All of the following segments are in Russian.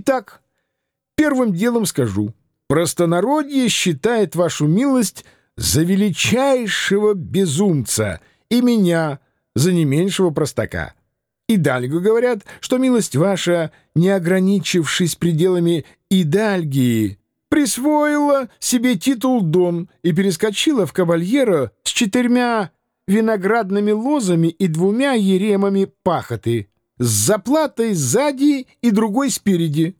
Итак, первым делом скажу. Простонародье считает вашу милость за величайшего безумца и меня за не меньшего простака. И Дальго говорят, что милость ваша, не ограничившись пределами Идальгии, присвоила себе титул Дон и перескочила в кавальера с четырьмя виноградными лозами и двумя еремами пахоты, с заплатой сзади и другой спереди.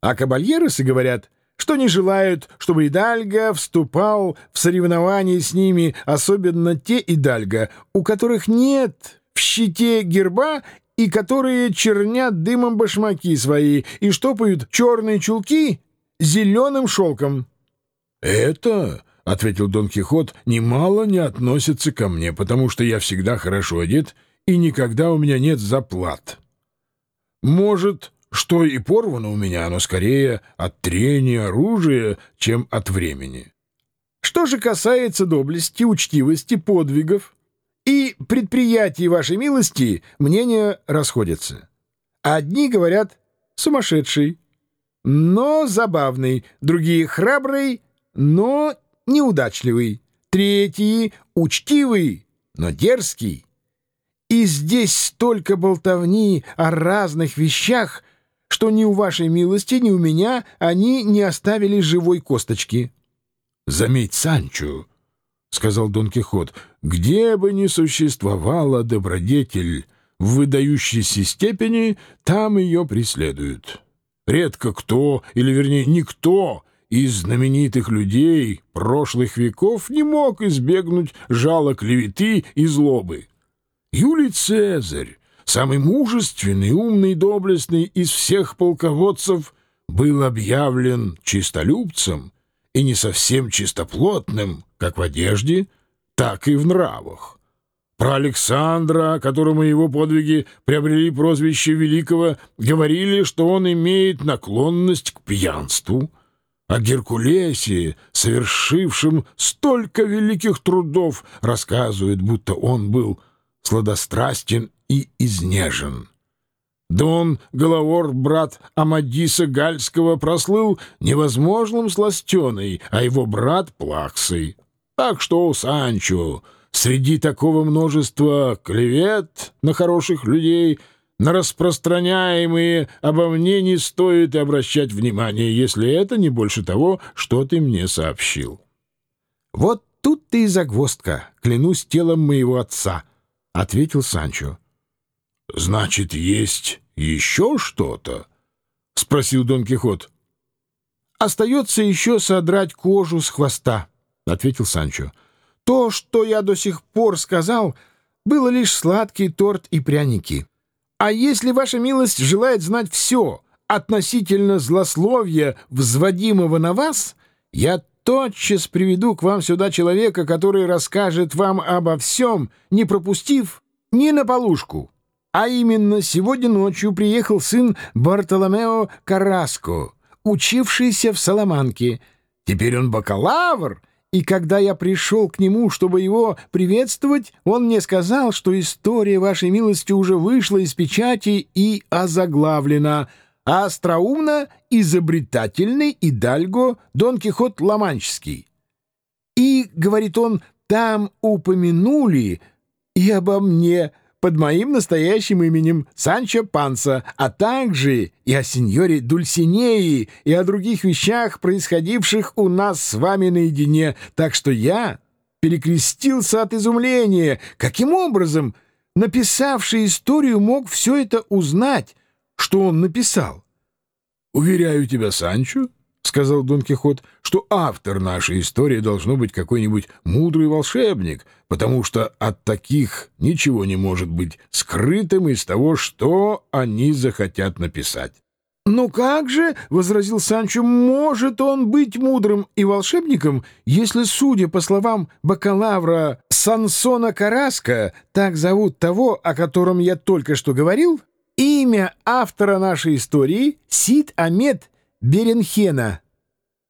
А кабальеросы говорят, что не желают, чтобы Идальго вступал в соревнования с ними, особенно те Идальго, у которых нет в щите герба и которые чернят дымом башмаки свои и штопают черные чулки зеленым шелком. — Это, — ответил Дон Кихот, — немало не относится ко мне, потому что я всегда хорошо одет, и никогда у меня нет заплат. Может, что и порвано у меня, но скорее от трения оружия, чем от времени. Что же касается доблести, учтивости, подвигов, и предприятий вашей милости мнения расходятся. Одни говорят «сумасшедший», но забавный, другие — храбрый, но неудачливый, третий — учтивый, но дерзкий. И здесь столько болтовни о разных вещах, что ни у вашей милости, ни у меня они не оставили живой косточки. — Заметь, Санчо, — сказал Дон Кихот, — где бы ни существовала добродетель в выдающейся степени, там ее преследуют. Редко кто, или вернее никто, из знаменитых людей прошлых веков не мог избегнуть жала клеветы и злобы. Юлий Цезарь, самый мужественный, умный доблестный из всех полководцев, был объявлен чистолюбцем и не совсем чистоплотным, как в одежде, так и в нравах. Про Александра, которому его подвиги приобрели прозвище Великого, говорили, что он имеет наклонность к пьянству, о Геркулесе, совершившем столько великих трудов, рассказывают, будто он был сладострастен и изнежен. Дон Головор, брат Амадиса Гальского, прослыл невозможным сластеной, а его брат — плаксой. Так что, Санчо, среди такого множества клевет на хороших людей, на распространяемые обо мне не стоит обращать внимания, если это не больше того, что ты мне сообщил. — Вот тут ты и загвоздка, клянусь телом моего отца, — ответил Санчо. — Значит, есть еще что-то? — спросил Дон Кихот. — Остается еще содрать кожу с хвоста, — ответил Санчо. — То, что я до сих пор сказал, было лишь сладкий торт и пряники. А если ваша милость желает знать все относительно злословия, взводимого на вас, я тотчас приведу к вам сюда человека, который расскажет вам обо всем, не пропустив ни на полушку. А именно, сегодня ночью приехал сын Бартоломео Караско, учившийся в Саламанке. Теперь он бакалавр, и когда я пришел к нему, чтобы его приветствовать, он мне сказал, что история вашей милости уже вышла из печати и озаглавлена а остроумно изобретательный Идальго Дон Кихот Ламанческий. И, говорит он, там упомянули и обо мне под моим настоящим именем Санчо Панса, а также и о сеньоре Дульсинеи, и о других вещах, происходивших у нас с вами наедине. Так что я перекрестился от изумления. Каким образом написавший историю мог все это узнать, что он написал? — Уверяю тебя, Санчо, — сказал Дон Кихот, — что автор нашей истории должно быть какой-нибудь мудрый волшебник, потому что от таких ничего не может быть скрытым из того, что они захотят написать. — Ну как же, — возразил Санчо, — может он быть мудрым и волшебником, если, судя по словам бакалавра Сансона Караска, так зовут того, о котором я только что говорил, имя автора нашей истории — Сид Амед Беренхена.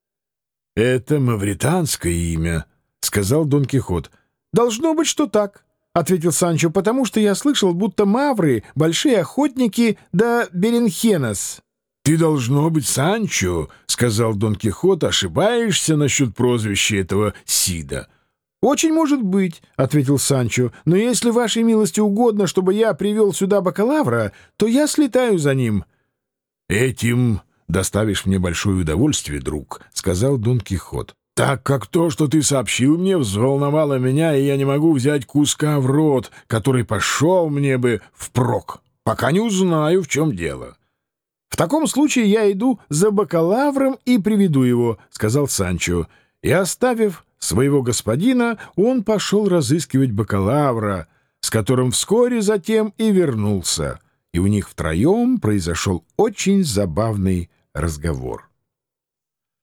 — Это мавританское имя, — сказал Дон Кихот. — Должно быть, что так, — ответил Санчо, — потому что я слышал, будто мавры — большие охотники да Беренхенас. — ты, должно быть, Санчо, — сказал Дон Кихот, — ошибаешься насчет прозвища этого Сида. — Очень может быть, — ответил Санчо, — но если вашей милости угодно, чтобы я привел сюда бакалавра, то я слетаю за ним. — Этим доставишь мне большое удовольствие, друг, — сказал Дон Кихот так как то, что ты сообщил мне, взволновало меня, и я не могу взять куска в рот, который пошел мне бы впрок, пока не узнаю, в чем дело. — В таком случае я иду за бакалавром и приведу его, — сказал Санчо. И, оставив своего господина, он пошел разыскивать бакалавра, с которым вскоре затем и вернулся, и у них втроем произошел очень забавный разговор.